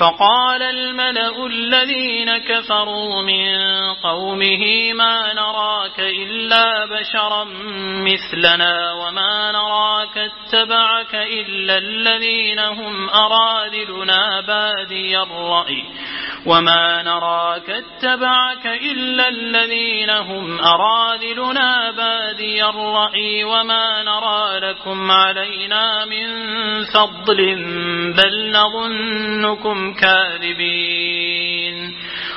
فقال الملأ الذين كفروا من قومه ما نراك إلا بشرا مثلنا وما نراك اتبعك إلا الذين هم أرادلنا بادي الرأي وما نراك اتبعك إلا الذين هم أرادلنا بادي الرأي وما نرى لكم علينا من فضل بل نظنكم كاذبين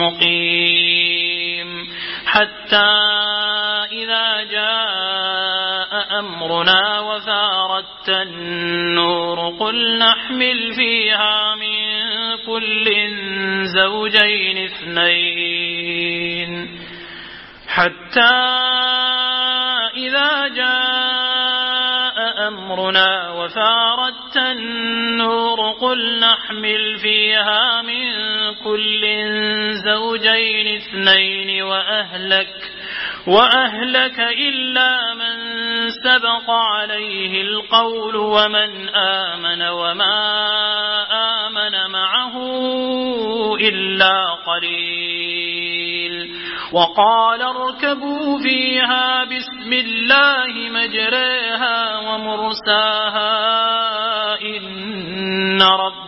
مقيم حتى إذا جاء أمرنا وفاردت النور قل نحمل فيها من كل زوجين اثنين. حتى إذا جاء أمرنا وفاردت النور قل نحمل فيها من كل زوجين اثنين وأهلك وأهلك إلا من سبق عليه القول ومن آمن وما آمن معه إلا قليل. وقال اركبوا فيها بسم الله مجريها ومرساها إن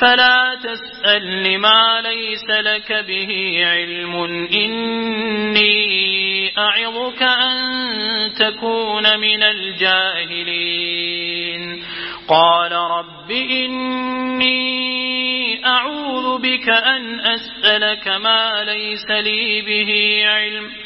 فلا تسأل لما ليس لك به علم. إني أعظك أن تكون من الجاهلين. قال رب إني أعوذ بك أن أسألك ما ليس لي به علم.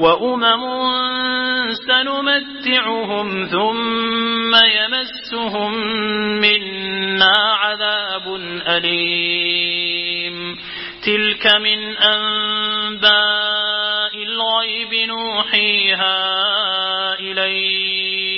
وأمم سنمتعهم ثم يمسهم منا عذاب أليم. تلك من أنباء الغيب نوحيها إليك.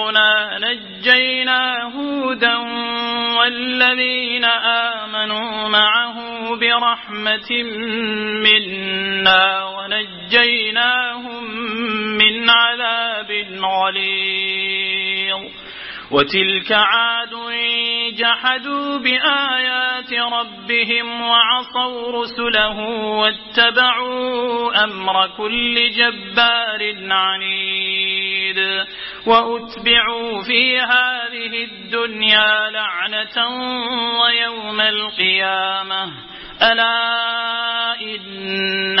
أمرنا نجينا هودا والذين آمنوا معه برحمة منا ونجيناهم من عذاب غليظ وتلك عاد جحدوا بآيات ربهم وعصوا رسله واتبعوا أمر كل جبار عنيد وأتبعوا في هذه الدنيا لعنة ويوم القيامة. ألا إن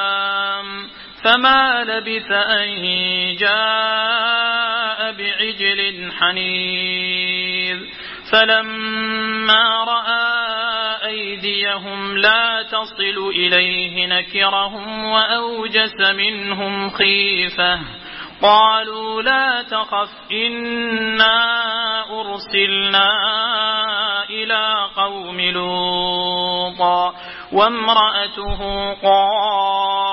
فما لبث أن جاء بعجل حنيذ. فلما رأى أيديهم لا تصل إليه نكرهم وأوجس منهم خيفة. قالوا لا تخف إنا أرسلنا إلى قوم لوط وامرأته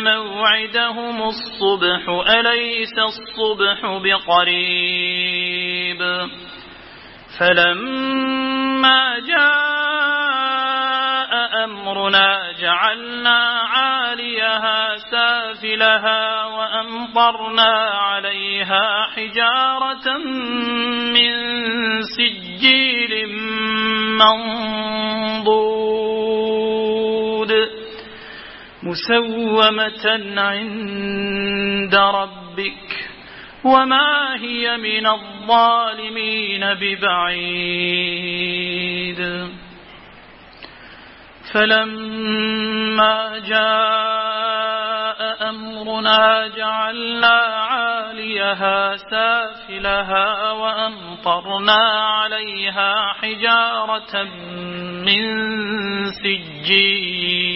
موعدهم الصبح أليس الصبح بقريب؟ فلما جاء أمرنا جعلنا عاليها سافلها وأمطرنا عليها حجارة من سجيل منضود مسومة عند ربك وما هي من الظالمين ببعيد. فلما جاء أمرنا جعلنا عاليها سافلها وأمطرنا عليها حجارة من سجيل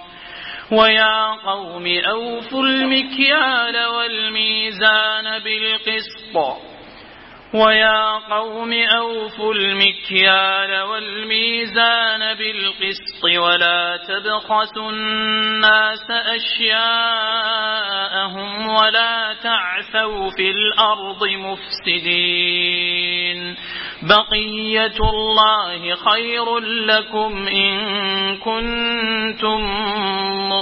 ويا قوم أوفوا المكيال والميزان بالقسط. ويا قوم أوفوا المكيال والميزان بالقسط. ولا تبخسوا الناس أشياءهم ولا تعثوا في الأرض مفسدين. بقية الله خير لكم إن كنتم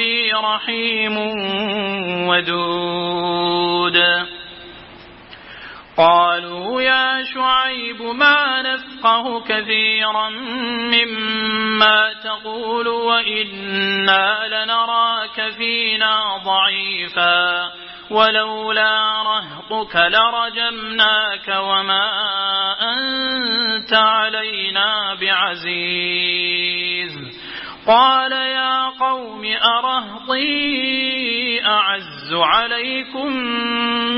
ربي رحيم ودود. قالوا يا شعيب ما نفقه كثيرا مما تقول وإنا لنراك فينا ضعيفا ولولا رهطك لرجمناك وما أنت علينا بعزيز. قال يا قوم أرهطي أعز عليكم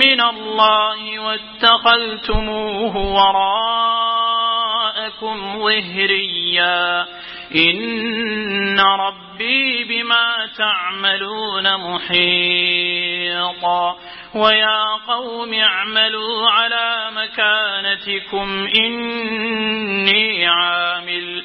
من الله واتخذتموه وراءكم ظهريا إن ربي بما تعملون محيطا ويا قوم اعملوا على مكانتكم إني عامل.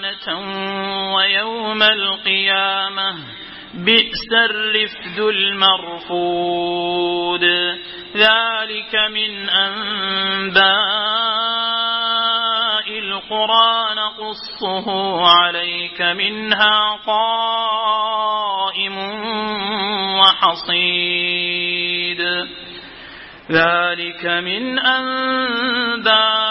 ويوم القيامة بئس الرفد المرفود. ذلك من أنباء القرى نقصه عليك منها قائم وحصيد. ذلك من أنباء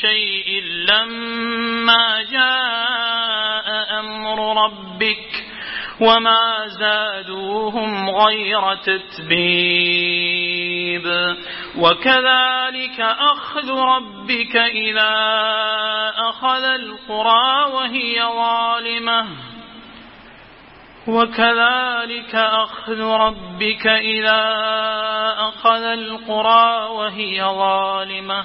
شيء لما جاء أمر ربك وما زادوهم غير تتبير قريب وكذلك أخذ ربك إذا أخذ القرى وهي ظالمة. وكذلك أخذ ربك إذا أخذ القرى وهي ظالمة.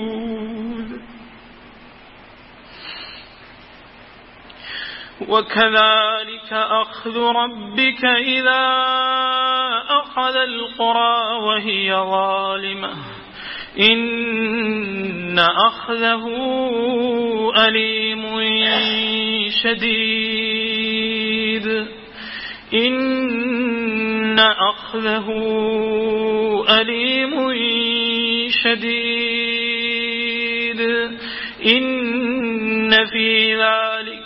وكذلك أخذ ربك إذا أخذ القرى وهي ظالمة. إن أخذه أليم شديد. إن أخذه أليم شديد. إن في ذلك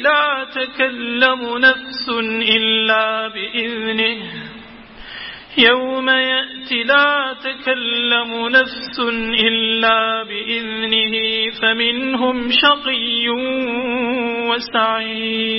لا تكلم نفس إلا بإذنه. يوم يأتي لا تكلم نفس إلا بإذنه فمنهم شقي وسعيد.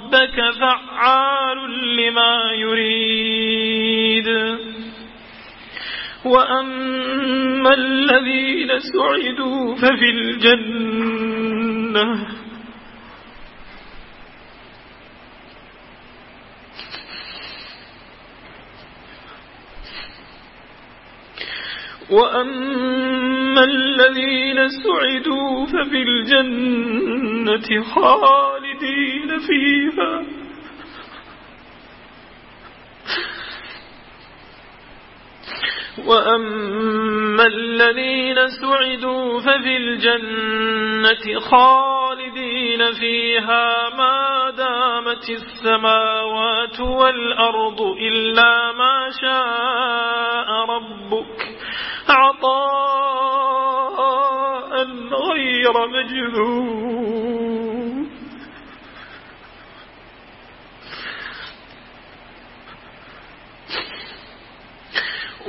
فعال لما يريد. وأما الذين سعدوا ففي الجنة. وأما الذين سعدوا ففي الجنة خالدين فيها. وأما الذين سعدوا ففي الجنة خالدين فيها ما دامت السماوات والأرض إلا ما شاء ربك. عطاء غير مجذوب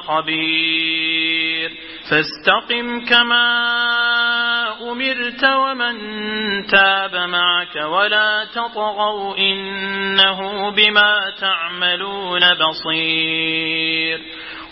خبير. فاستقم كما أمرت ومن تاب معك ولا تطغوا إنه بما تعملون بصير.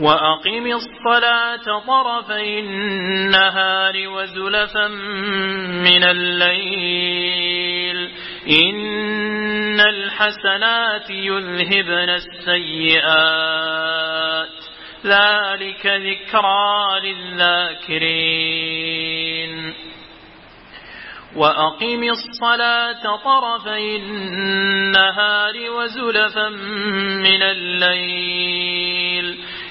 وأقم الصلاة طرفي النهار وزلفا من الليل. إن الحسنات يذهبن السيئات. ذلك ذكرى للذاكرين. وأقم الصلاة طرفي النهار وزلفا من الليل.